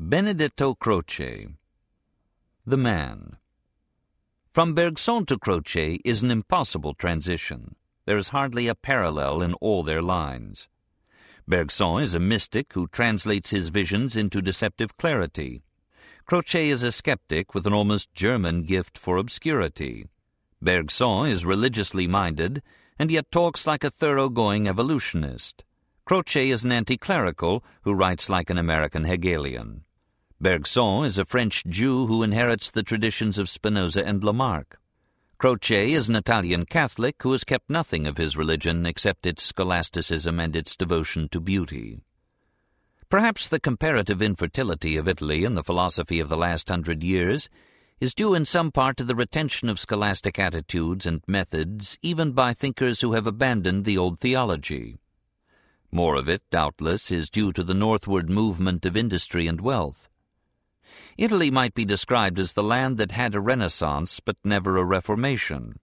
Benedetto Croce The Man From Bergson to Croce is an impossible transition. There is hardly a parallel in all their lines. Bergson is a mystic who translates his visions into deceptive clarity. Croce is a skeptic with an almost German gift for obscurity. Bergson is religiously minded and yet talks like a thoroughgoing evolutionist. Croce is an anti-clerical who writes like an American Hegelian. Bergson is a French Jew who inherits the traditions of Spinoza and Lamarck. Croce is an Italian Catholic who has kept nothing of his religion except its scholasticism and its devotion to beauty. Perhaps the comparative infertility of Italy in the philosophy of the last hundred years is due in some part to the retention of scholastic attitudes and methods even by thinkers who have abandoned the old theology. More of it, doubtless, is due to the northward movement of industry and wealth. Italy might be described as the land that had a renaissance but never a reformation.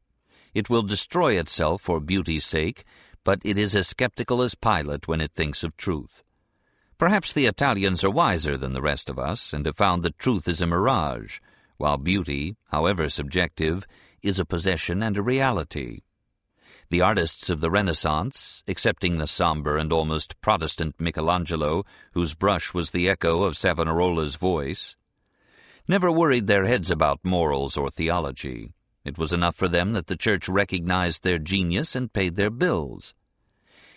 It will destroy itself for beauty's sake, but it is as skeptical as Pilate when it thinks of truth. Perhaps the Italians are wiser than the rest of us and have found that truth is a mirage, while beauty, however subjective, is a possession and a reality. The artists of the Renaissance, excepting the somber and almost Protestant Michelangelo, whose brush was the echo of Savonarola's voice, never worried their heads about morals or theology. It was enough for them that the Church recognized their genius and paid their bills.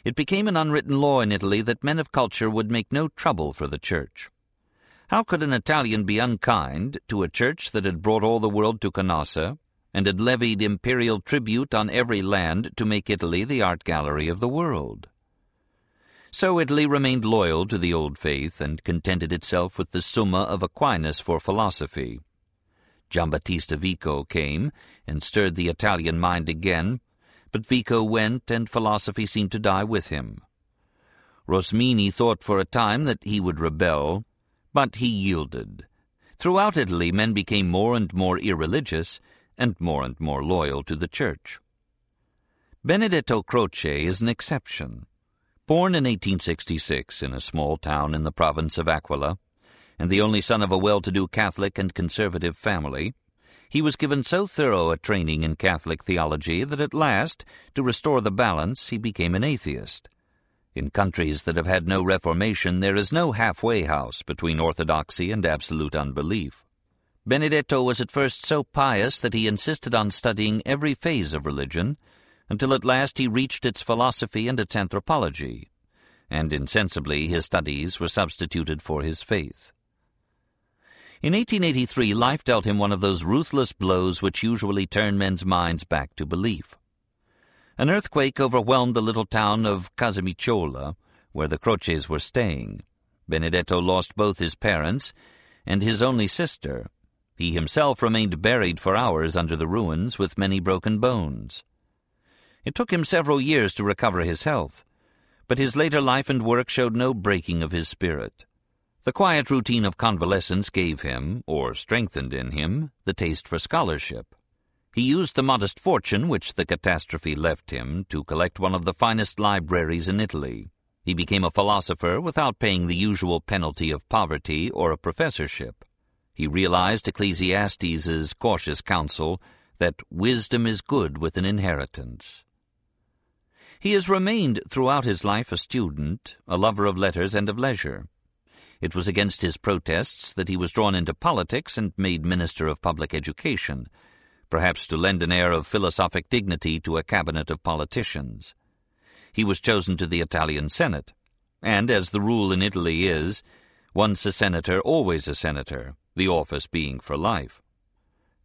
It became an unwritten law in Italy that men of culture would make no trouble for the Church. How could an Italian be unkind to a church that had brought all the world to Canossa and had levied imperial tribute on every land to make Italy the art gallery of the world? So Italy remained loyal to the old faith and contented itself with the Summa of Aquinas for philosophy. Giambattista Vico came and stirred the Italian mind again, but Vico went and philosophy seemed to die with him. Rosmini thought for a time that he would rebel, but he yielded. Throughout Italy men became more and more irreligious and more and more loyal to the Church. Benedetto Croce is an exception. Born in 1866 in a small town in the province of Aquila, and the only son of a well-to-do Catholic and conservative family, he was given so thorough a training in Catholic theology that at last, to restore the balance, he became an atheist. In countries that have had no reformation, there is no halfway house between orthodoxy and absolute unbelief. Benedetto was at first so pious that he insisted on studying every phase of religion, until at last he reached its philosophy and its anthropology, and insensibly his studies were substituted for his faith. In 1883, life dealt him one of those ruthless blows which usually turn men's minds back to belief. An earthquake overwhelmed the little town of Casamicciola, where the Croces were staying. Benedetto lost both his parents and his only sister. He himself remained buried for hours under the ruins with many broken bones. It took him several years to recover his health, but his later life and work showed no breaking of his spirit. The quiet routine of convalescence gave him, or strengthened in him, the taste for scholarship. He used the modest fortune which the catastrophe left him to collect one of the finest libraries in Italy. He became a philosopher without paying the usual penalty of poverty or a professorship. He realized Ecclesiastes' cautious counsel that wisdom is good with an inheritance. He has remained throughout his life a student, a lover of letters and of leisure. It was against his protests that he was drawn into politics and made Minister of Public Education, perhaps to lend an air of philosophic dignity to a cabinet of politicians. He was chosen to the Italian Senate, and as the rule in Italy is, once a senator, always a senator, the office being for life.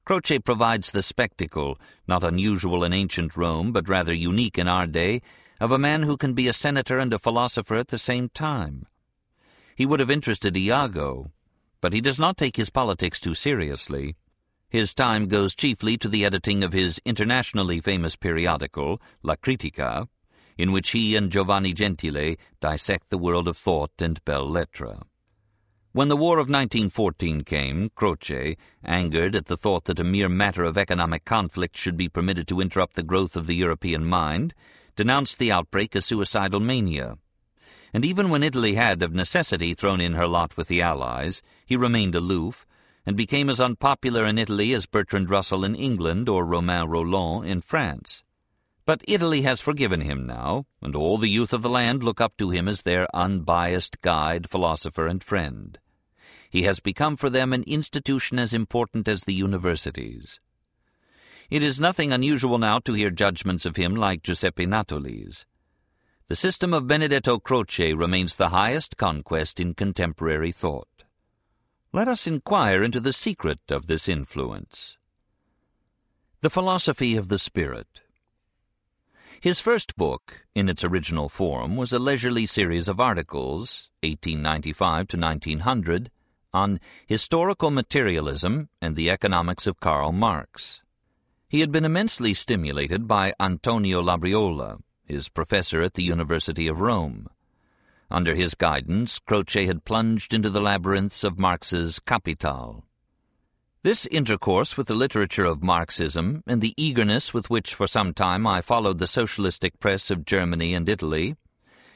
Croce provides the spectacle, not unusual in ancient Rome, but rather unique in our day, of a man who can be a senator and a philosopher at the same time. He would have interested Iago, but he does not take his politics too seriously. His time goes chiefly to the editing of his internationally famous periodical, La Critica, in which he and Giovanni Gentile dissect the world of thought and belles lettres. When the War of 1914 came, Croce, angered at the thought that a mere matter of economic conflict should be permitted to interrupt the growth of the European mind, denounced the outbreak as suicidal mania. and even when Italy had of necessity thrown in her lot with the Allies, he remained aloof, and became as unpopular in Italy as Bertrand Russell in England or Romain Rolland in France. But Italy has forgiven him now, and all the youth of the land look up to him as their unbiased guide, philosopher, and friend. He has become for them an institution as important as the universities. It is nothing unusual now to hear judgments of him like Giuseppe Natoli's. The system of Benedetto Croce remains the highest conquest in contemporary thought. Let us inquire into the secret of this influence. The Philosophy of the Spirit his first book, in its original form, was a leisurely series of articles, 1895 to 1900, on historical materialism and the economics of Karl Marx. He had been immensely stimulated by Antonio Labriola, his professor at the University of Rome. Under his guidance, Croce had plunged into the labyrinths of Marx's Capital. This intercourse with the literature of Marxism and the eagerness with which for some time I followed the socialistic press of Germany and Italy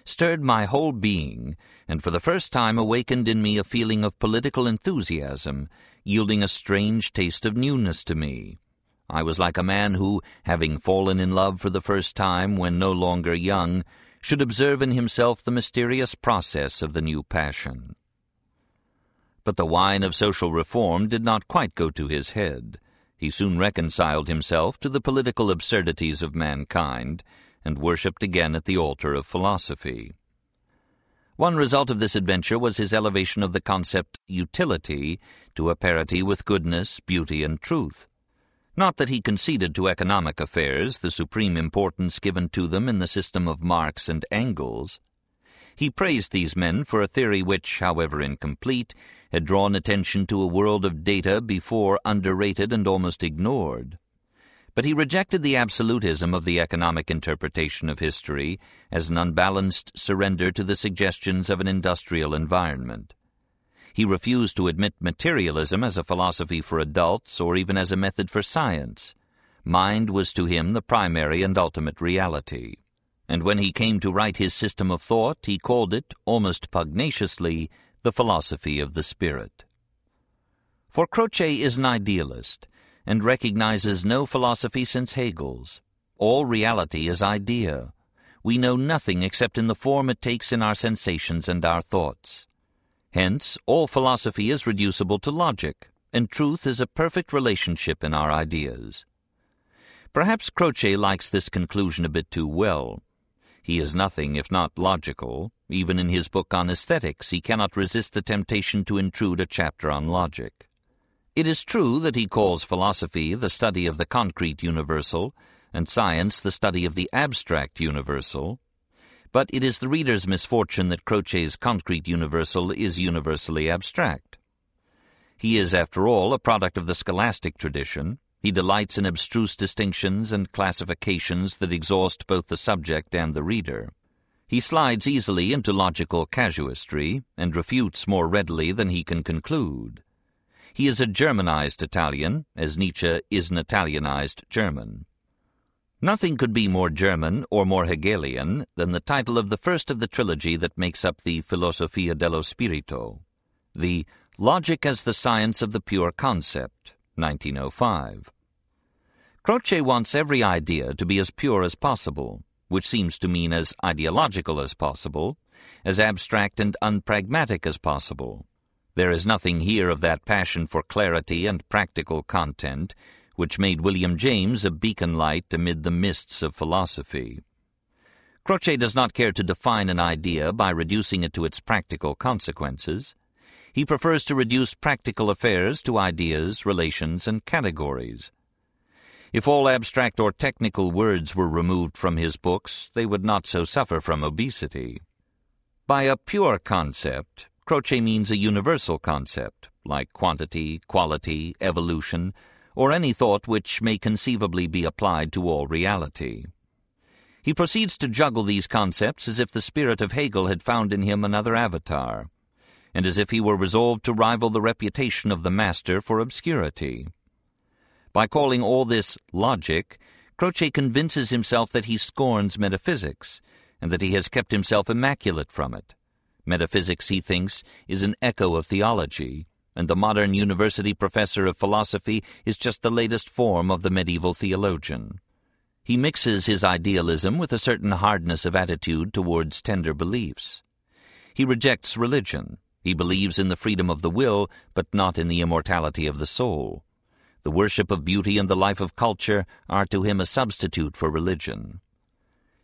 stirred my whole being and for the first time awakened in me a feeling of political enthusiasm, yielding a strange taste of newness to me. I was like a man who, having fallen in love for the first time when no longer young, should observe in himself the mysterious process of the new passion. But the wine of social reform did not quite go to his head. He soon reconciled himself to the political absurdities of mankind, and worshipped again at the altar of philosophy. One result of this adventure was his elevation of the concept utility to a parity with goodness, beauty, and truth. Not that he conceded to economic affairs the supreme importance given to them in the system of Marx and Engels. He praised these men for a theory which, however incomplete, had drawn attention to a world of data before underrated and almost ignored. But he rejected the absolutism of the economic interpretation of history as an unbalanced surrender to the suggestions of an industrial environment. He refused to admit materialism as a philosophy for adults or even as a method for science. Mind was to him the primary and ultimate reality. And when he came to write his system of thought, he called it, almost pugnaciously, the philosophy of the spirit. For Croce is an idealist and recognizes no philosophy since Hegel's. All reality is idea. We know nothing except in the form it takes in our sensations and our thoughts. Hence, all philosophy is reducible to logic, and truth is a perfect relationship in our ideas. Perhaps Croce likes this conclusion a bit too well. He is nothing if not logical, even in his book on aesthetics, he cannot resist the temptation to intrude a chapter on logic. It is true that he calls philosophy the study of the concrete universal, and science the study of the abstract universal, but it is the reader's misfortune that Croce's concrete universal is universally abstract. He is, after all, a product of the scholastic tradition. He delights in abstruse distinctions and classifications that exhaust both the subject and the reader. He slides easily into logical casuistry and refutes more readily than he can conclude. He is a Germanized Italian, as Nietzsche is an Italianized German. Nothing could be more German or more Hegelian than the title of the first of the trilogy that makes up the Filosofia dello Spirito, the Logic as the Science of the Pure Concept, 1905. Croce wants every idea to be as pure as possible, which seems to mean as ideological as possible, as abstract and unpragmatic as possible. There is nothing here of that passion for clarity and practical content which made William James a beacon light amid the mists of philosophy. Croce does not care to define an idea by reducing it to its practical consequences. He prefers to reduce practical affairs to ideas, relations, and categories. If all abstract or technical words were removed from his books, they would not so suffer from obesity. By a pure concept, Croce means a universal concept, like quantity, quality, evolution, or any thought which may conceivably be applied to all reality. He proceeds to juggle these concepts as if the spirit of Hegel had found in him another avatar, and as if he were resolved to rival the reputation of the master for obscurity. By calling all this logic, Croce convinces himself that he scorns metaphysics, and that he has kept himself immaculate from it. Metaphysics, he thinks, is an echo of theology, and the modern university professor of philosophy is just the latest form of the medieval theologian. He mixes his idealism with a certain hardness of attitude towards tender beliefs. He rejects religion. He believes in the freedom of the will, but not in the immortality of the soul. The worship of beauty and the life of culture are to him a substitute for religion.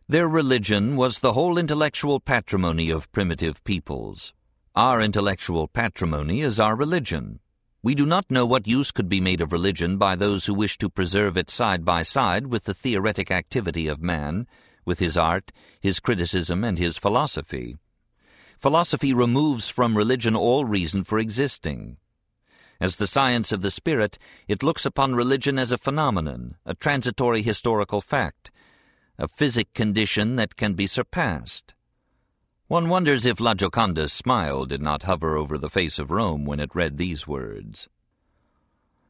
Their religion was the whole intellectual patrimony of primitive peoples. Our intellectual patrimony is our religion. We do not know what use could be made of religion by those who wish to preserve it side by side with the theoretic activity of man, with his art, his criticism, and his philosophy. Philosophy removes from religion all reason for existing. As the science of the spirit, it looks upon religion as a phenomenon, a transitory historical fact, a physic condition that can be surpassed. One wonders if La Gioconda's smile did not hover over the face of Rome when it read these words.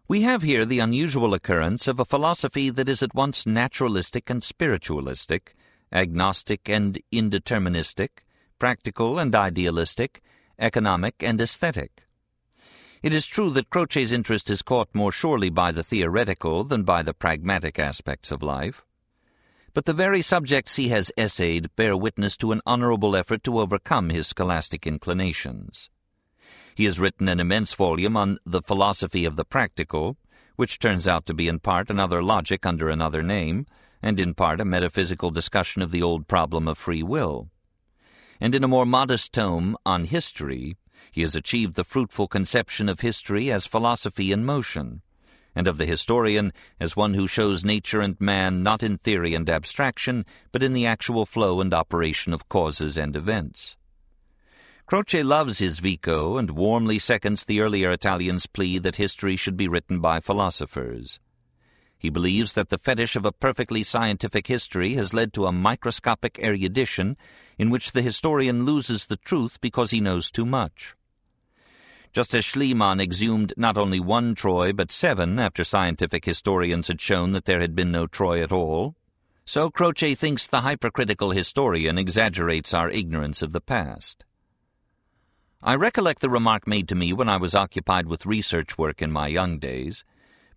We have here the unusual occurrence of a philosophy that is at once naturalistic and spiritualistic, agnostic and indeterministic, practical and idealistic, economic and aesthetic. It is true that Croce's interest is caught more surely by the theoretical than by the pragmatic aspects of life but the very subjects he has essayed bear witness to an honorable effort to overcome his scholastic inclinations. He has written an immense volume on the philosophy of the practical, which turns out to be in part another logic under another name, and in part a metaphysical discussion of the old problem of free will. And in a more modest tome on history, he has achieved the fruitful conception of history as philosophy in motion, and of the historian as one who shows nature and man not in theory and abstraction, but in the actual flow and operation of causes and events. Croce loves his Vico and warmly seconds the earlier Italian's plea that history should be written by philosophers. He believes that the fetish of a perfectly scientific history has led to a microscopic erudition in which the historian loses the truth because he knows too much. Just as Schliemann exhumed not only one Troy but seven after scientific historians had shown that there had been no Troy at all, so Croce thinks the hypercritical historian exaggerates our ignorance of the past. I recollect the remark made to me when I was occupied with research work in my young days,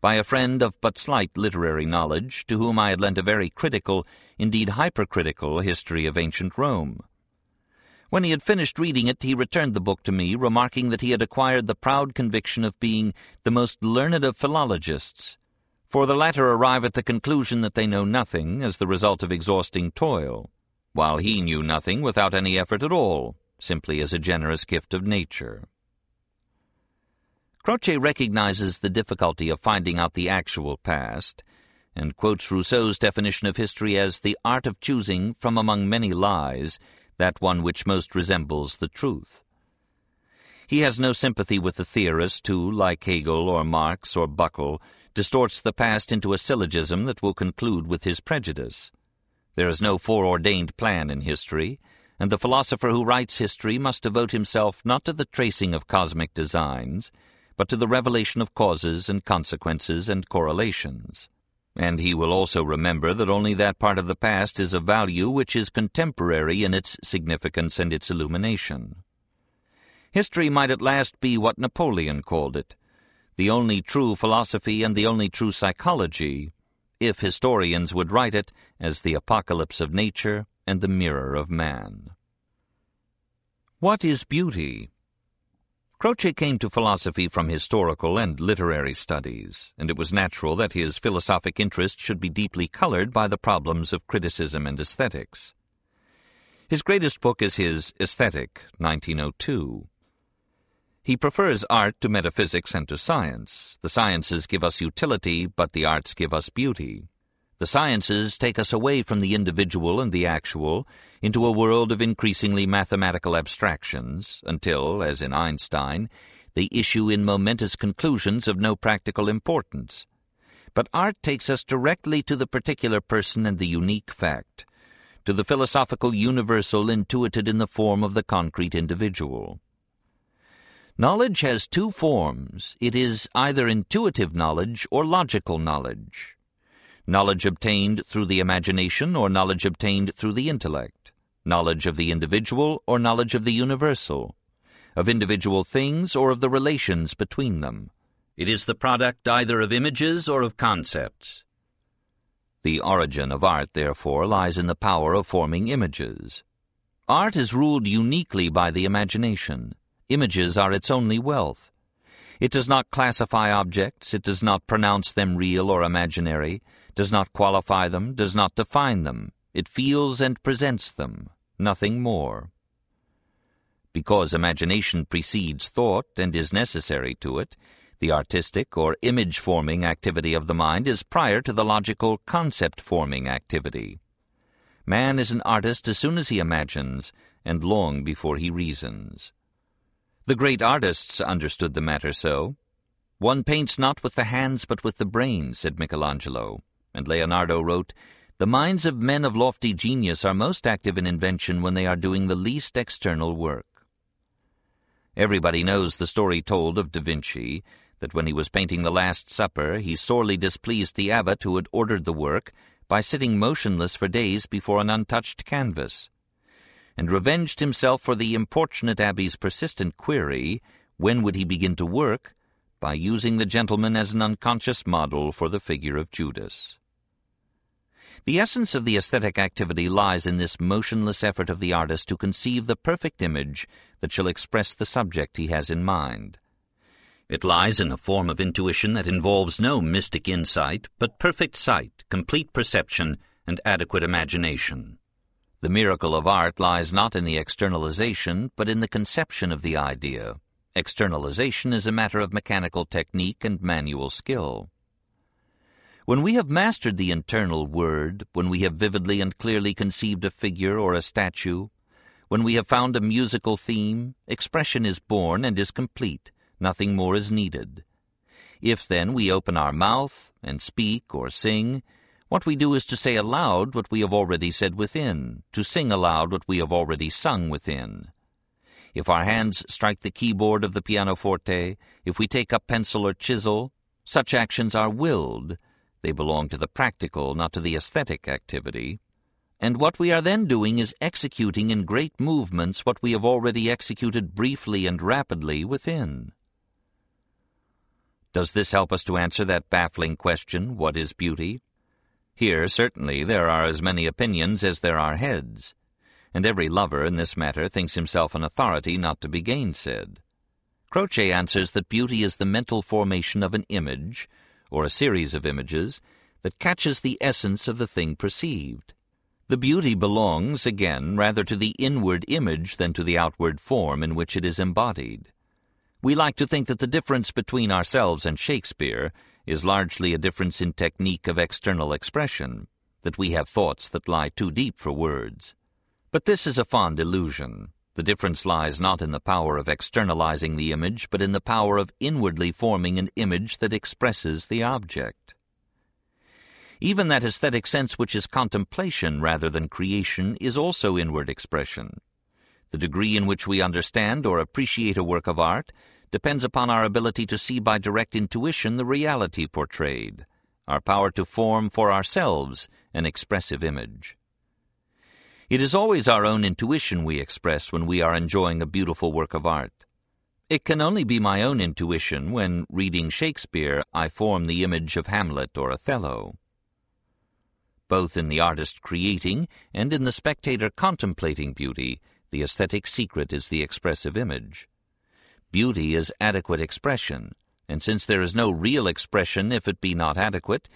by a friend of but slight literary knowledge, to whom I had lent a very critical, indeed hypercritical, history of ancient Rome. When he had finished reading it, he returned the book to me, remarking that he had acquired the proud conviction of being the most learned of philologists, for the latter arrive at the conclusion that they know nothing as the result of exhausting toil, while he knew nothing without any effort at all, simply as a generous gift of nature. Croce recognizes the difficulty of finding out the actual past, and quotes Rousseau's definition of history as the art of choosing from among many lies that one which most resembles the truth. He has no sympathy with the theorist who, like Hegel or Marx or Buckle, distorts the past into a syllogism that will conclude with his prejudice. There is no foreordained plan in history, and the philosopher who writes history must devote himself not to the tracing of cosmic designs, but to the revelation of causes and consequences and correlations and he will also remember that only that part of the past is of value which is contemporary in its significance and its illumination. History might at last be what Napoleon called it, the only true philosophy and the only true psychology, if historians would write it as the apocalypse of nature and the mirror of man. What is beauty? Croce came to philosophy from historical and literary studies, and it was natural that his philosophic interest should be deeply colored by the problems of criticism and aesthetics. His greatest book is his Aesthetic, 1902. He prefers art to metaphysics and to science. The sciences give us utility, but the arts give us beauty. The sciences take us away from the individual and the actual into a world of increasingly mathematical abstractions until, as in Einstein, they issue in momentous conclusions of no practical importance. But art takes us directly to the particular person and the unique fact, to the philosophical universal intuited in the form of the concrete individual. Knowledge has two forms. It is either intuitive knowledge or logical knowledge knowledge obtained through the imagination or knowledge obtained through the intellect. knowledge of the individual or knowledge of the universal, of individual things or of the relations between them. It is the product either of images or of concepts. The origin of art, therefore, lies in the power of forming images. Art is ruled uniquely by the imagination. Images are its only wealth. It does not classify objects, it does not pronounce them real or imaginary, does not qualify them, does not define them. It feels and presents them, nothing more. Because imagination precedes thought and is necessary to it, the artistic or image-forming activity of the mind is prior to the logical concept-forming activity. Man is an artist as soon as he imagines, and long before he reasons. The great artists understood the matter so. One paints not with the hands but with the brain, said Michelangelo, and Leonardo wrote, The minds of men of lofty genius are most active in invention when they are doing the least external work. Everybody knows the story told of Da Vinci, that when he was painting the Last Supper, he sorely displeased the abbot who had ordered the work by sitting motionless for days before an untouched canvas and revenged himself for the importunate Abbey's persistent query, when would he begin to work, by using the gentleman as an unconscious model for the figure of Judas. The essence of the aesthetic activity lies in this motionless effort of the artist to conceive the perfect image that shall express the subject he has in mind. It lies in a form of intuition that involves no mystic insight, but perfect sight, complete perception, and adequate imagination. The miracle of art lies not in the externalization, but in the conception of the idea. Externalization is a matter of mechanical technique and manual skill. When we have mastered the internal word, when we have vividly and clearly conceived a figure or a statue, when we have found a musical theme, expression is born and is complete, nothing more is needed. If then we open our mouth and speak or sing, what we do is to say aloud what we have already said within, to sing aloud what we have already sung within. If our hands strike the keyboard of the pianoforte, if we take up pencil or chisel, such actions are willed. They belong to the practical, not to the aesthetic activity. And what we are then doing is executing in great movements what we have already executed briefly and rapidly within. Does this help us to answer that baffling question, what is beauty? Here, certainly, there are as many opinions as there are heads, and every lover in this matter thinks himself an authority not to be gainsaid. Croce answers that beauty is the mental formation of an image, or a series of images, that catches the essence of the thing perceived. The beauty belongs, again, rather to the inward image than to the outward form in which it is embodied. We like to think that the difference between ourselves and Shakespeare is largely a difference in technique of external expression, that we have thoughts that lie too deep for words. But this is a fond illusion. The difference lies not in the power of externalizing the image, but in the power of inwardly forming an image that expresses the object. Even that aesthetic sense which is contemplation rather than creation is also inward expression. The degree in which we understand or appreciate a work of art depends upon our ability to see by direct intuition the reality portrayed, our power to form for ourselves an expressive image. It is always our own intuition we express when we are enjoying a beautiful work of art. It can only be my own intuition when, reading Shakespeare, I form the image of Hamlet or Othello. Both in the artist creating and in the spectator contemplating beauty, the aesthetic secret is the expressive image. Beauty is adequate expression, and since there is no real expression if it be not adequate,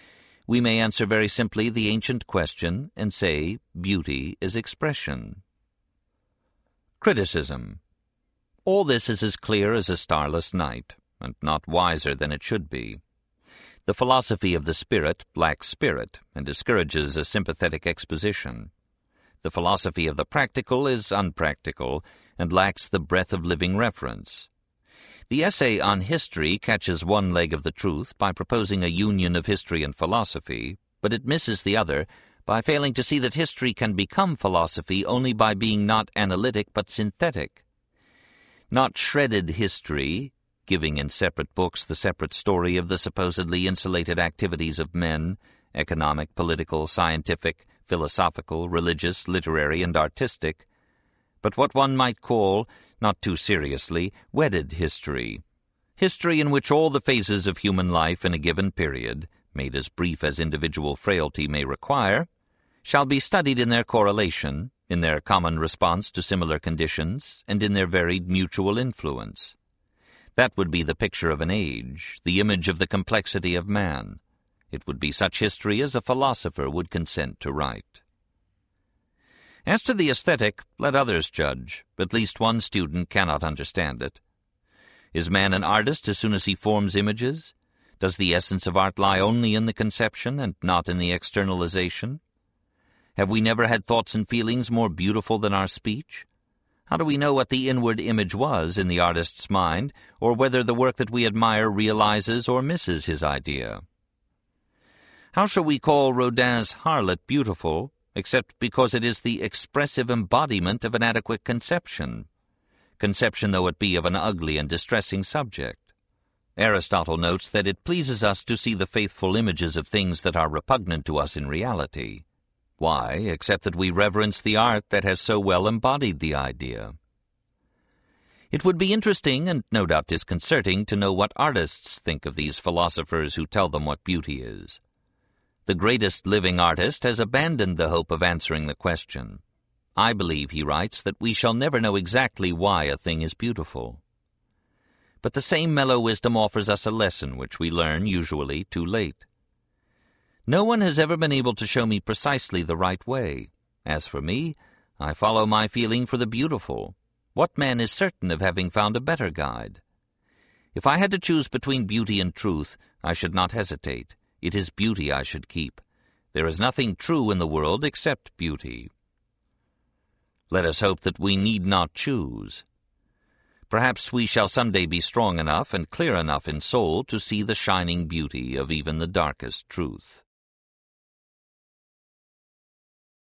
we may answer very simply the ancient question and say beauty is expression. Criticism All this is as clear as a starless night, and not wiser than it should be. The philosophy of the spirit lacks spirit and discourages a sympathetic exposition. The philosophy of the practical is unpractical and lacks the breath of living reference. The essay on history catches one leg of the truth by proposing a union of history and philosophy, but it misses the other by failing to see that history can become philosophy only by being not analytic but synthetic. Not shredded history, giving in separate books the separate story of the supposedly insulated activities of men, economic, political, scientific, philosophical, religious, literary, and artistic, but what one might call, not too seriously, wedded history. History in which all the phases of human life in a given period, made as brief as individual frailty may require, shall be studied in their correlation, in their common response to similar conditions, and in their varied mutual influence. That would be the picture of an age, the image of the complexity of man. It would be such history as a philosopher would consent to write. As to the aesthetic, let others judge. At least one student cannot understand it. Is man an artist as soon as he forms images? Does the essence of art lie only in the conception and not in the externalization? Have we never had thoughts and feelings more beautiful than our speech? How do we know what the inward image was in the artist's mind, or whether the work that we admire realizes or misses his idea? How shall we call Rodin's harlot beautiful, except because it is the expressive embodiment of an adequate conception, conception though it be of an ugly and distressing subject? Aristotle notes that it pleases us to see the faithful images of things that are repugnant to us in reality. Why, except that we reverence the art that has so well embodied the idea? It would be interesting and no doubt disconcerting to know what artists think of these philosophers who tell them what beauty is. The greatest living artist has abandoned the hope of answering the question. I believe, he writes, that we shall never know exactly why a thing is beautiful. But the same mellow wisdom offers us a lesson which we learn, usually, too late. No one has ever been able to show me precisely the right way. As for me, I follow my feeling for the beautiful. What man is certain of having found a better guide? If I had to choose between beauty and truth, I should not hesitate. It is beauty I should keep. There is nothing true in the world except beauty. Let us hope that we need not choose. Perhaps we shall some day be strong enough and clear enough in soul to see the shining beauty of even the darkest truth.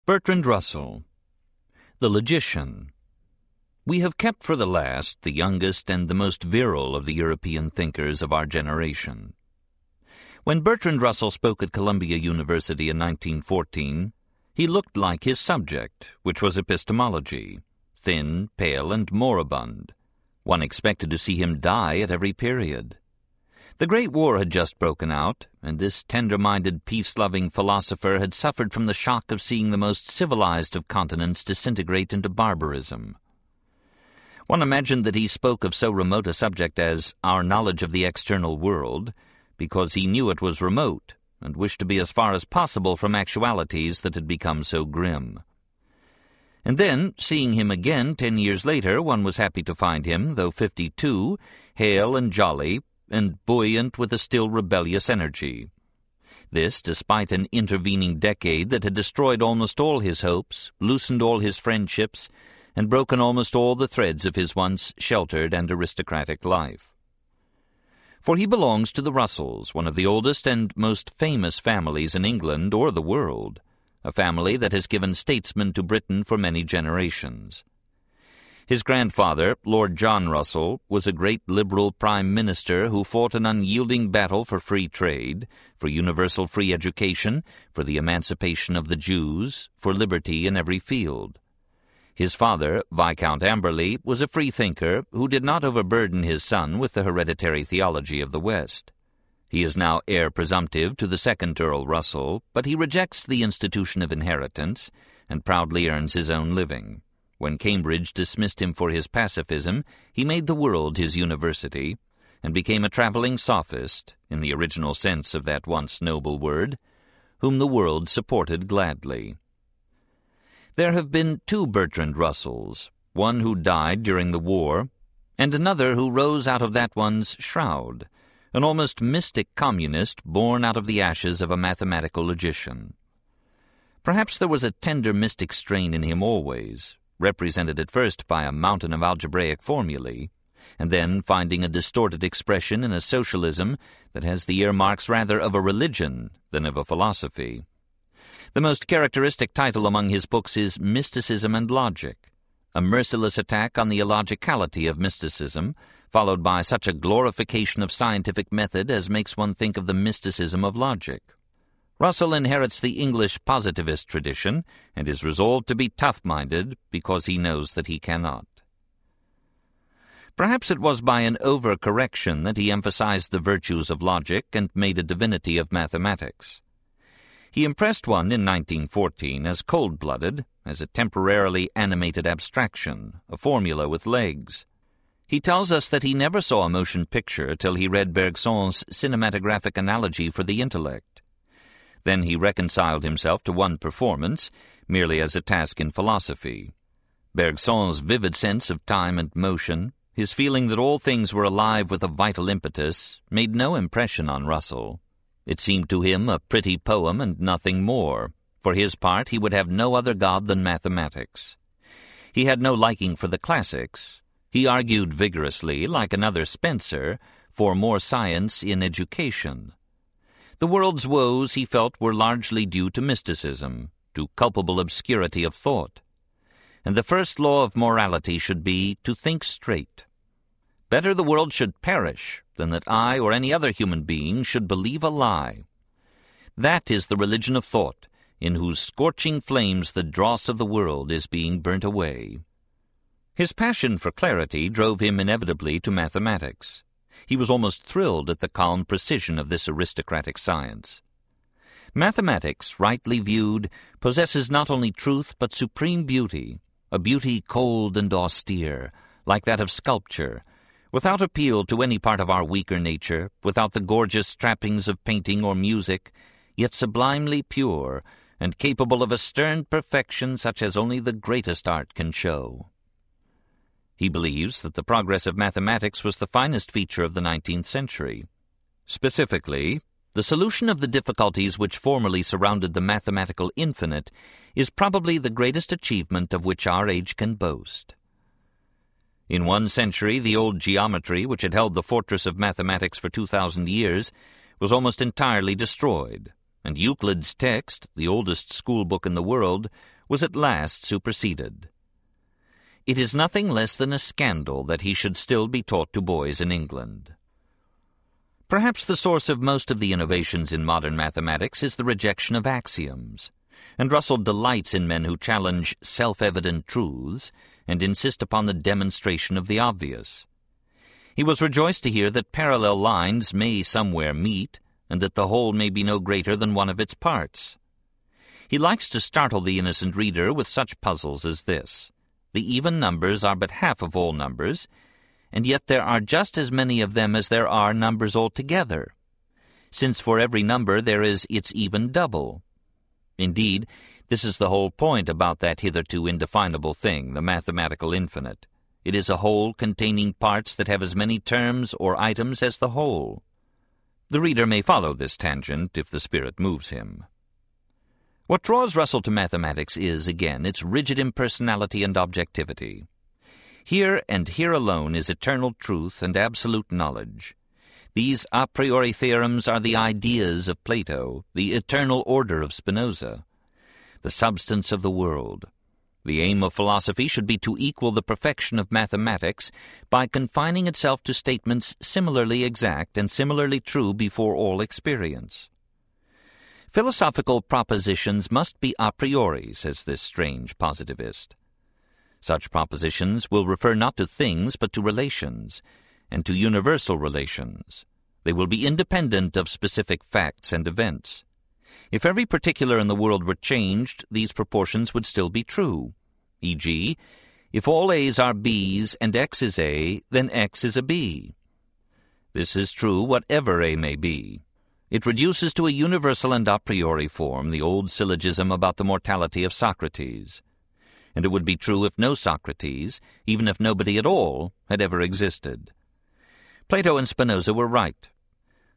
Bertrand Russell, The Logician. We have kept for the last the youngest and the most virile of the European thinkers of our generation. When Bertrand Russell spoke at Columbia University in 1914, he looked like his subject, which was epistemology, thin, pale, and moribund. One expected to see him die at every period. The Great War had just broken out, and this tender-minded, peace-loving philosopher had suffered from the shock of seeing the most civilized of continents disintegrate into barbarism. One imagined that he spoke of so remote a subject as our knowledge of the external world, because he knew it was remote, and wished to be as far as possible from actualities that had become so grim. And then, seeing him again ten years later, one was happy to find him, though fifty-two, hale and jolly, and buoyant with a still rebellious energy. This despite an intervening decade that had destroyed almost all his hopes, loosened all his friendships, and broken almost all the threads of his once sheltered and aristocratic life. For he belongs to the Russells, one of the oldest and most famous families in England or the world, a family that has given statesmen to Britain for many generations. His grandfather, Lord John Russell, was a great liberal prime minister who fought an unyielding battle for free trade, for universal free education, for the emancipation of the Jews, for liberty in every field. His father, Viscount Amberley, was a freethinker who did not overburden his son with the hereditary theology of the West. He is now heir presumptive to the second Earl Russell, but he rejects the institution of inheritance and proudly earns his own living. When Cambridge dismissed him for his pacifism, he made the world his university, and became a travelling sophist, in the original sense of that once noble word, whom the world supported gladly. There have been two Bertrand Russells, one who died during the war, and another who rose out of that one's shroud, an almost mystic communist born out of the ashes of a mathematical logician. Perhaps there was a tender mystic strain in him always, represented at first by a mountain of algebraic formulae, and then finding a distorted expression in a socialism that has the earmarks rather of a religion than of a philosophy. The most characteristic title among his books is Mysticism and Logic, a merciless attack on the illogicality of mysticism, followed by such a glorification of scientific method as makes one think of the mysticism of logic. Russell inherits the English positivist tradition and is resolved to be tough-minded because he knows that he cannot. Perhaps it was by an over-correction that he emphasized the virtues of logic and made a divinity of mathematics. He impressed one in 1914 as cold-blooded, as a temporarily animated abstraction, a formula with legs. He tells us that he never saw a motion picture till he read Bergson's cinematographic analogy for the intellect. Then he reconciled himself to one performance, merely as a task in philosophy. Bergson's vivid sense of time and motion, his feeling that all things were alive with a vital impetus, made no impression on Russell. It seemed to him a pretty poem and nothing more. For his part, he would have no other god than mathematics. He had no liking for the classics. He argued vigorously, like another Spencer, for more science in education. The world's woes, he felt, were largely due to mysticism, to culpable obscurity of thought. And the first law of morality should be to think straight. Better the world should perish than that I or any other human being should believe a lie. That is the religion of thought, in whose scorching flames the dross of the world is being burnt away. His passion for clarity drove him inevitably to mathematics. He was almost thrilled at the calm precision of this aristocratic science. Mathematics, rightly viewed, possesses not only truth but supreme beauty, a beauty cold and austere, like that of sculpture, without appeal to any part of our weaker nature, without the gorgeous trappings of painting or music, yet sublimely pure, and capable of a stern perfection such as only the greatest art can show. He believes that the progress of mathematics was the finest feature of the nineteenth century. Specifically, the solution of the difficulties which formerly surrounded the mathematical infinite is probably the greatest achievement of which our age can boast. In one century, the old geometry, which had held the fortress of mathematics for 2,000 years, was almost entirely destroyed, and Euclid's text, the oldest school book in the world, was at last superseded. It is nothing less than a scandal that he should still be taught to boys in England. Perhaps the source of most of the innovations in modern mathematics is the rejection of axioms, and Russell delights in men who challenge self-evident truths and insist upon the demonstration of the obvious. He was rejoiced to hear that parallel lines may somewhere meet, and that the whole may be no greater than one of its parts. He likes to startle the innocent reader with such puzzles as this. The even numbers are but half of all numbers, and yet there are just as many of them as there are numbers altogether, since for every number there is its even double. Indeed, this is the whole point about that hitherto indefinable thing, the mathematical infinite. It is a whole containing parts that have as many terms or items as the whole. The reader may follow this tangent if the spirit moves him. What draws Russell to mathematics is, again, its rigid impersonality and objectivity. Here and here alone is eternal truth and absolute knowledge. These a priori theorems are the ideas of Plato, the eternal order of Spinoza the substance of the world. The aim of philosophy should be to equal the perfection of mathematics by confining itself to statements similarly exact and similarly true before all experience. Philosophical propositions must be a priori, says this strange positivist. Such propositions will refer not to things but to relations, and to universal relations. They will be independent of specific facts and events. If every particular in the world were changed, these proportions would still be true. E.g., if all A's are B's and X is A, then X is a B. This is true whatever A may be. It reduces to a universal and a priori form the old syllogism about the mortality of Socrates. And it would be true if no Socrates, even if nobody at all, had ever existed. Plato and Spinoza were right.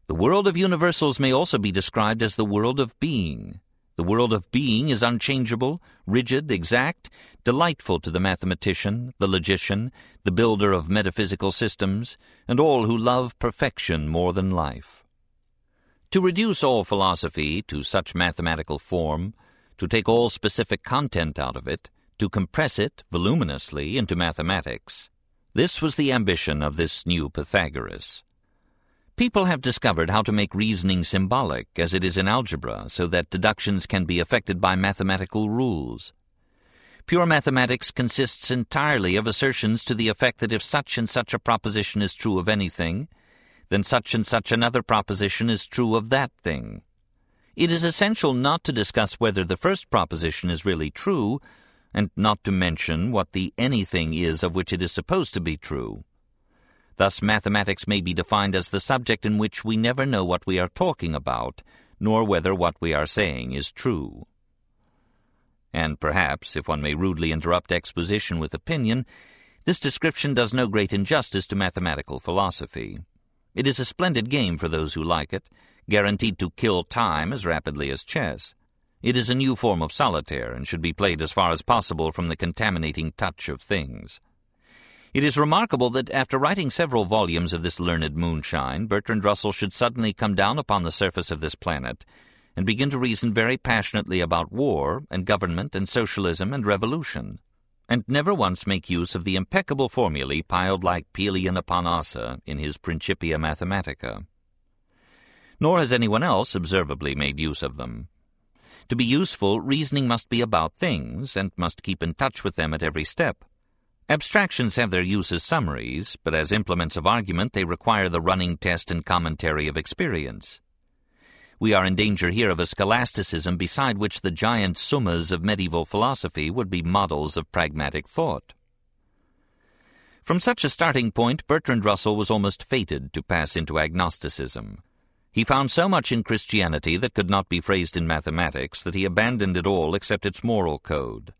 The world of universals may also be described as the world of being. The world of being is unchangeable, rigid, exact, delightful to the mathematician, the logician, the builder of metaphysical systems, and all who love perfection more than life. To reduce all philosophy to such mathematical form, to take all specific content out of it, to compress it voluminously into mathematics, this was the ambition of this new Pythagoras. People have discovered how to make reasoning symbolic, as it is in algebra, so that deductions can be effected by mathematical rules. Pure mathematics consists entirely of assertions to the effect that if such and such a proposition is true of anything, then such and such another proposition is true of that thing. It is essential not to discuss whether the first proposition is really true, and not to mention what the anything is of which it is supposed to be true. Thus mathematics may be defined as the subject in which we never know what we are talking about, nor whether what we are saying is true. And perhaps, if one may rudely interrupt exposition with opinion, this description does no great injustice to mathematical philosophy. It is a splendid game for those who like it, guaranteed to kill time as rapidly as chess. It is a new form of solitaire and should be played as far as possible from the contaminating touch of things. It is remarkable that after writing several volumes of this learned moonshine, Bertrand Russell should suddenly come down upon the surface of this planet and begin to reason very passionately about war and government and socialism and revolution, and never once make use of the impeccable formulae piled like Pelion upon Ossa in his Principia Mathematica. Nor has anyone else observably made use of them. To be useful, reasoning must be about things, and must keep in touch with them at every step. Abstractions have their use as summaries, but as implements of argument they require the running test and commentary of experience. We are in danger here of a scholasticism beside which the giant summas of medieval philosophy would be models of pragmatic thought. From such a starting point, Bertrand Russell was almost fated to pass into agnosticism. He found so much in Christianity that could not be phrased in mathematics that he abandoned it all except its moral code.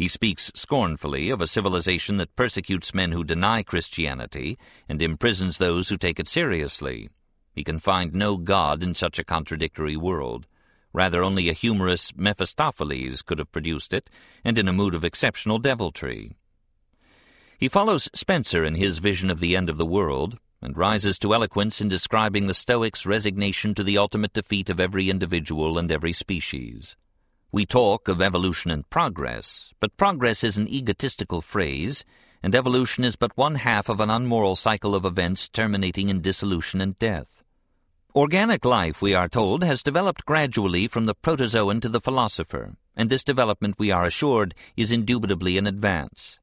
He speaks scornfully of a civilization that persecutes men who deny Christianity and imprisons those who take it seriously. He can find no God in such a contradictory world. Rather, only a humorous Mephistopheles could have produced it, and in a mood of exceptional deviltry. He follows Spencer in his vision of the end of the world, and rises to eloquence in describing the Stoics' resignation to the ultimate defeat of every individual and every species. We talk of evolution and progress, but progress is an egotistical phrase, and evolution is but one half of an unmoral cycle of events terminating in dissolution and death. Organic life, we are told, has developed gradually from the protozoan to the philosopher, and this development, we are assured, is indubitably an advance.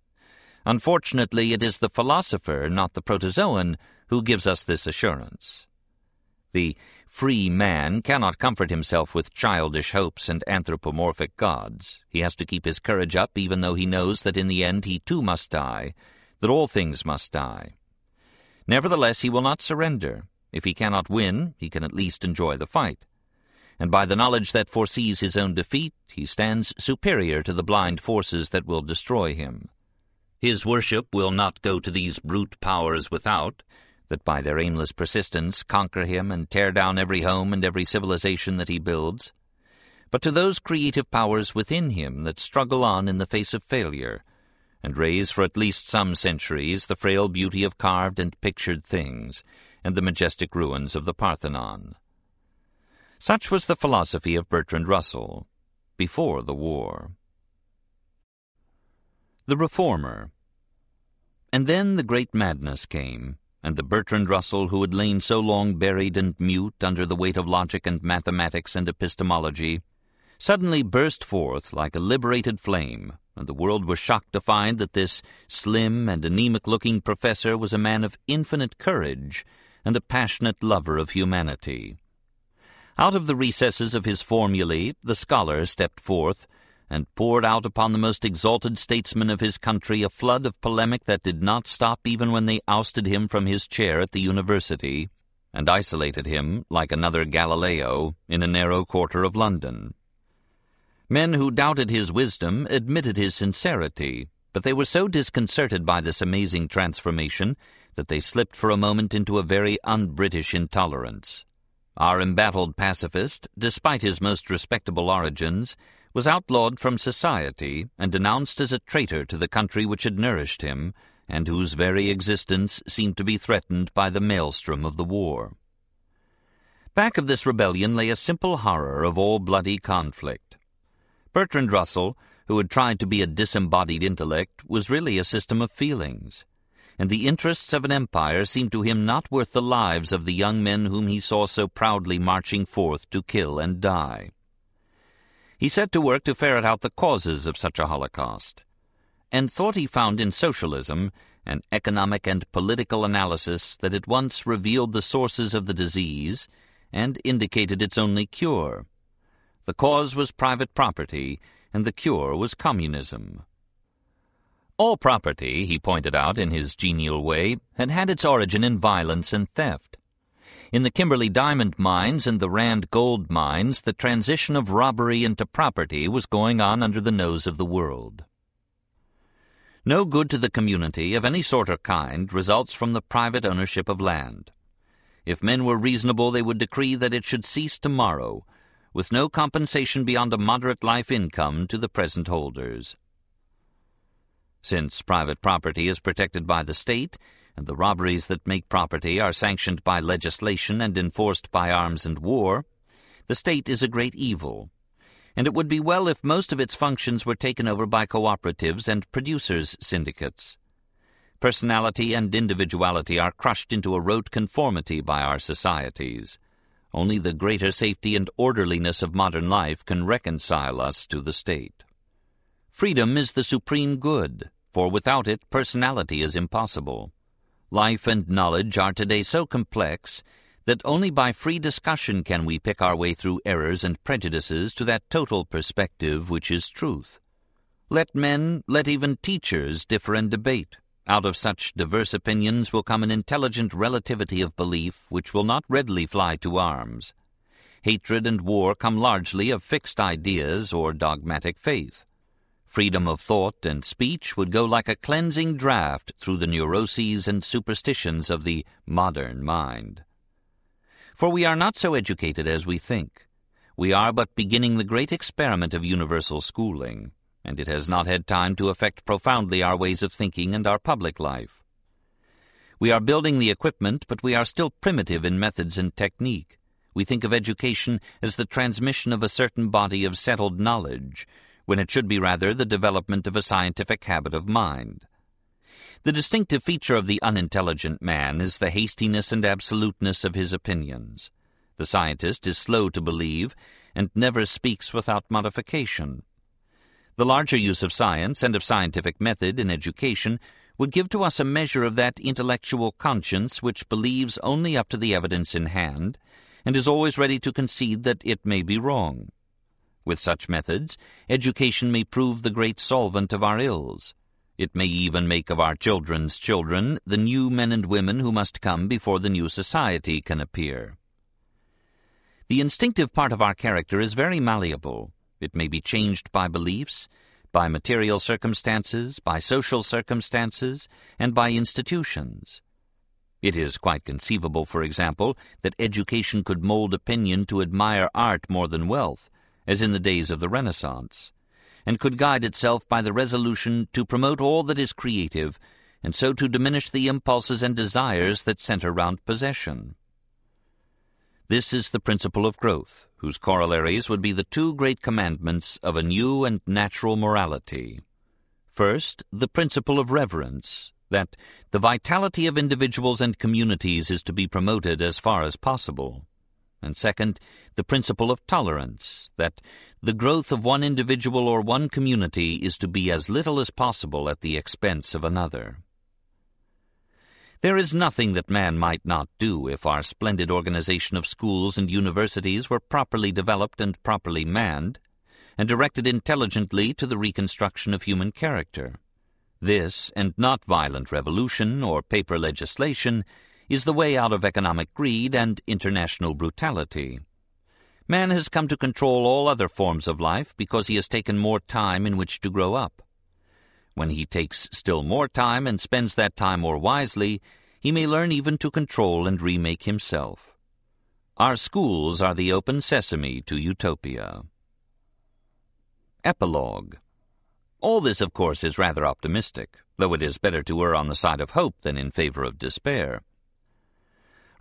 Unfortunately, it is the philosopher, not the protozoan, who gives us this assurance. The free man cannot comfort himself with childish hopes and anthropomorphic gods. He has to keep his courage up even though he knows that in the end he too must die, that all things must die. Nevertheless, he will not surrender. If he cannot win, he can at least enjoy the fight. And by the knowledge that foresees his own defeat, he stands superior to the blind forces that will destroy him. His worship will not go to these brute powers without, that by their aimless persistence conquer him and tear down every home and every civilization that he builds, but to those creative powers within him that struggle on in the face of failure, and raise for at least some centuries the frail beauty of carved and pictured things, and the majestic ruins of the Parthenon. Such was the philosophy of Bertrand Russell before the war. The Reformer. And then the great madness came, and the Bertrand Russell who had lain so long buried and mute under the weight of logic and mathematics and epistemology, suddenly burst forth like a liberated flame, and the world was shocked to find that this slim and anemic-looking professor was a man of infinite courage and a passionate lover of humanity. Out of the recesses of his formulae the scholar stepped forth, and poured out upon the most exalted statesman of his country a flood of polemic that did not stop even when they ousted him from his chair at the university, and isolated him, like another Galileo, in a narrow quarter of London. Men who doubted his wisdom admitted his sincerity, but they were so disconcerted by this amazing transformation that they slipped for a moment into a very un-British intolerance. Our embattled pacifist, despite his most respectable origins, was outlawed from society and denounced as a traitor to the country which had nourished him, and whose very existence seemed to be threatened by the maelstrom of the war. Back of this rebellion lay a simple horror of all bloody conflict. Bertrand Russell, who had tried to be a disembodied intellect, was really a system of feelings. and the interests of an empire seemed to him not worth the lives of the young men whom he saw so proudly marching forth to kill and die. He set to work to ferret out the causes of such a holocaust, and thought he found in socialism an economic and political analysis that at once revealed the sources of the disease and indicated its only cure. The cause was private property, and the cure was communism. All property, he pointed out in his genial way, had had its origin in violence and theft. In the Kimberley diamond mines and the Rand gold mines, the transition of robbery into property was going on under the nose of the world. No good to the community of any sort or kind results from the private ownership of land. If men were reasonable, they would decree that it should cease tomorrow, with no compensation beyond a moderate life income to the present holders. Since private property is protected by the state, and the robberies that make property are sanctioned by legislation and enforced by arms and war, the state is a great evil, and it would be well if most of its functions were taken over by cooperatives and producers' syndicates. Personality and individuality are crushed into a rote conformity by our societies. Only the greater safety and orderliness of modern life can reconcile us to the state. Freedom is the supreme good, for without it personality is impossible. Life and knowledge are today so complex that only by free discussion can we pick our way through errors and prejudices to that total perspective which is truth. Let men, let even teachers differ and debate. Out of such diverse opinions will come an intelligent relativity of belief which will not readily fly to arms. Hatred and war come largely of fixed ideas or dogmatic faith. Freedom of thought and speech would go like a cleansing draught through the neuroses and superstitions of the modern mind. For we are not so educated as we think. We are but beginning the great experiment of universal schooling, and it has not had time to affect profoundly our ways of thinking and our public life. We are building the equipment, but we are still primitive in methods and technique. We think of education as the transmission of a certain body of settled knowledge, when it should be rather the development of a scientific habit of mind. The distinctive feature of the unintelligent man is the hastiness and absoluteness of his opinions. The scientist is slow to believe and never speaks without modification. The larger use of science and of scientific method in education would give to us a measure of that intellectual conscience which believes only up to the evidence in hand and is always ready to concede that it may be wrong. With such methods, education may prove the great solvent of our ills. It may even make of our children's children the new men and women who must come before the new society can appear. The instinctive part of our character is very malleable. It may be changed by beliefs, by material circumstances, by social circumstances, and by institutions. It is quite conceivable, for example, that education could mold opinion to admire art more than wealth, as in the days of the Renaissance, and could guide itself by the resolution to promote all that is creative, and so to diminish the impulses and desires that center round possession. This is the principle of growth, whose corollaries would be the two great commandments of a new and natural morality. First, the principle of reverence, that the vitality of individuals and communities is to be promoted as far as possible and second, the principle of tolerance, that the growth of one individual or one community is to be as little as possible at the expense of another. There is nothing that man might not do if our splendid organization of schools and universities were properly developed and properly manned, and directed intelligently to the reconstruction of human character. This, and not violent revolution or paper legislation, is the way out of economic greed and international brutality. Man has come to control all other forms of life because he has taken more time in which to grow up. When he takes still more time and spends that time more wisely, he may learn even to control and remake himself. Our schools are the open sesame to utopia. Epilogue All this, of course, is rather optimistic, though it is better to err on the side of hope than in favor of despair.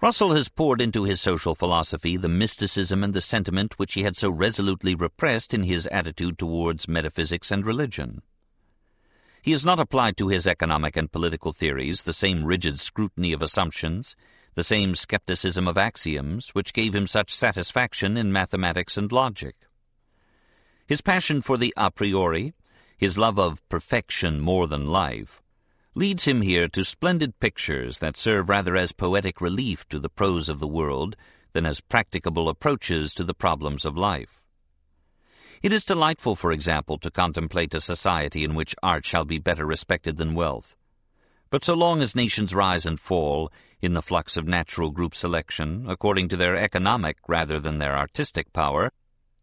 Russell has poured into his social philosophy the mysticism and the sentiment which he had so resolutely repressed in his attitude towards metaphysics and religion. He has not applied to his economic and political theories the same rigid scrutiny of assumptions, the same skepticism of axioms, which gave him such satisfaction in mathematics and logic. His passion for the a priori, his love of perfection more than life, leads him here to splendid pictures that serve rather as poetic relief to the prose of the world than as practicable approaches to the problems of life. It is delightful, for example, to contemplate a society in which art shall be better respected than wealth. But so long as nations rise and fall, in the flux of natural group selection, according to their economic rather than their artistic power,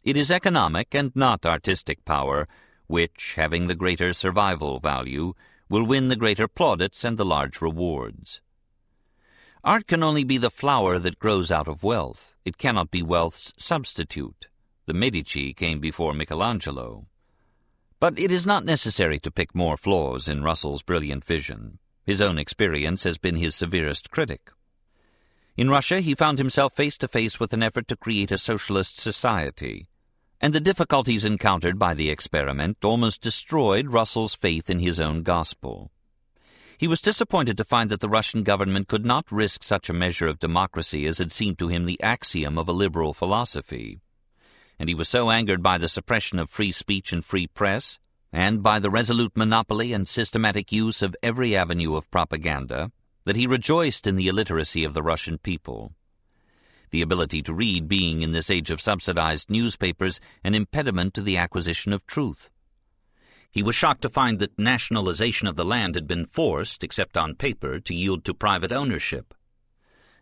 it is economic and not artistic power which, having the greater survival value, will win the greater plaudits and the large rewards. Art can only be the flower that grows out of wealth. It cannot be wealth's substitute. The Medici came before Michelangelo. But it is not necessary to pick more flaws in Russell's brilliant vision. His own experience has been his severest critic. In Russia, he found himself face to face with an effort to create a socialist society, and the difficulties encountered by the experiment almost destroyed Russell's faith in his own gospel. He was disappointed to find that the Russian government could not risk such a measure of democracy as had seemed to him the axiom of a liberal philosophy. And he was so angered by the suppression of free speech and free press, and by the resolute monopoly and systematic use of every avenue of propaganda, that he rejoiced in the illiteracy of the Russian people the ability to read being in this age of subsidized newspapers an impediment to the acquisition of truth. He was shocked to find that nationalization of the land had been forced, except on paper, to yield to private ownership.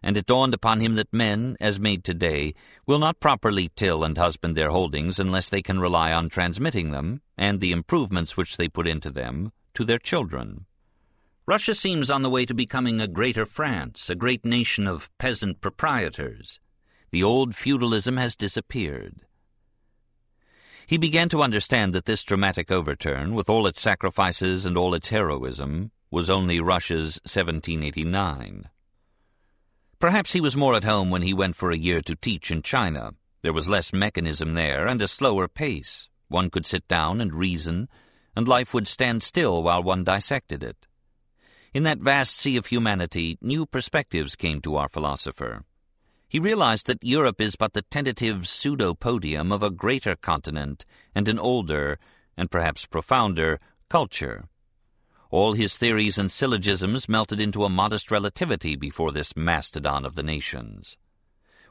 And it dawned upon him that men, as made today, will not properly till and husband their holdings unless they can rely on transmitting them, and the improvements which they put into them, to their children. Russia seems on the way to becoming a greater France, a great nation of peasant proprietors. The old feudalism has disappeared. He began to understand that this dramatic overturn, with all its sacrifices and all its heroism, was only Russia's 1789. Perhaps he was more at home when he went for a year to teach in China. There was less mechanism there and a slower pace. One could sit down and reason, and life would stand still while one dissected it. In that vast sea of humanity, new perspectives came to our philosopher. He realized that Europe is but the tentative pseudo-podium of a greater continent and an older, and perhaps profounder, culture. All his theories and syllogisms melted into a modest relativity before this mastodon of the nations.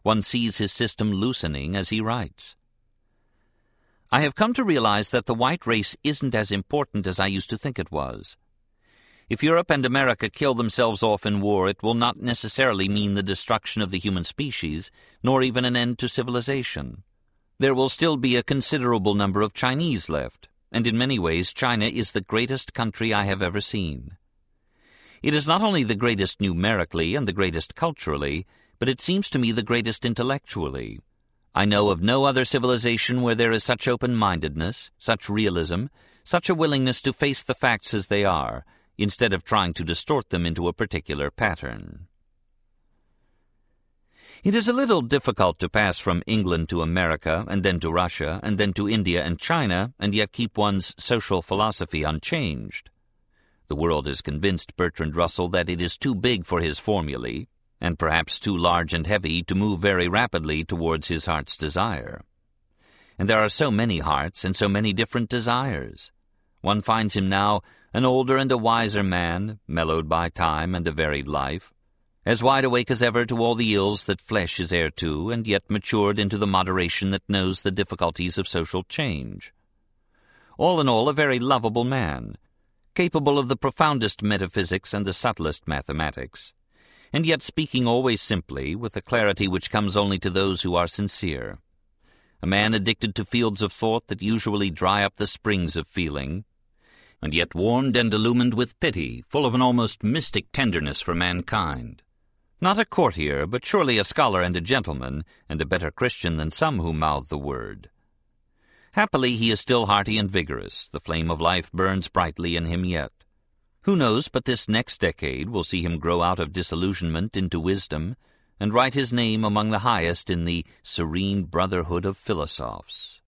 One sees his system loosening as he writes. I have come to realize that the white race isn't as important as I used to think it was. If Europe and America kill themselves off in war, it will not necessarily mean the destruction of the human species, nor even an end to civilization. There will still be a considerable number of Chinese left, and in many ways China is the greatest country I have ever seen. It is not only the greatest numerically and the greatest culturally, but it seems to me the greatest intellectually. I know of no other civilization where there is such open-mindedness, such realism, such a willingness to face the facts as they are, instead of trying to distort them into a particular pattern. It is a little difficult to pass from England to America, and then to Russia, and then to India and China, and yet keep one's social philosophy unchanged. The world has convinced Bertrand Russell that it is too big for his formulae, and perhaps too large and heavy to move very rapidly towards his heart's desire. And there are so many hearts and so many different desires. One finds him now an older and a wiser man, mellowed by time and a varied life, as wide awake as ever to all the ills that flesh is heir to, and yet matured into the moderation that knows the difficulties of social change. All in all, a very lovable man, capable of the profoundest metaphysics and the subtlest mathematics, and yet speaking always simply, with a clarity which comes only to those who are sincere. A man addicted to fields of thought that usually dry up the springs of feeling, and yet warmed and illumined with pity, full of an almost mystic tenderness for mankind. Not a courtier, but surely a scholar and a gentleman, and a better Christian than some who mouth the word. Happily he is still hearty and vigorous, the flame of life burns brightly in him yet. Who knows but this next decade will see him grow out of disillusionment into wisdom, and write his name among the highest in the serene brotherhood of philosophers.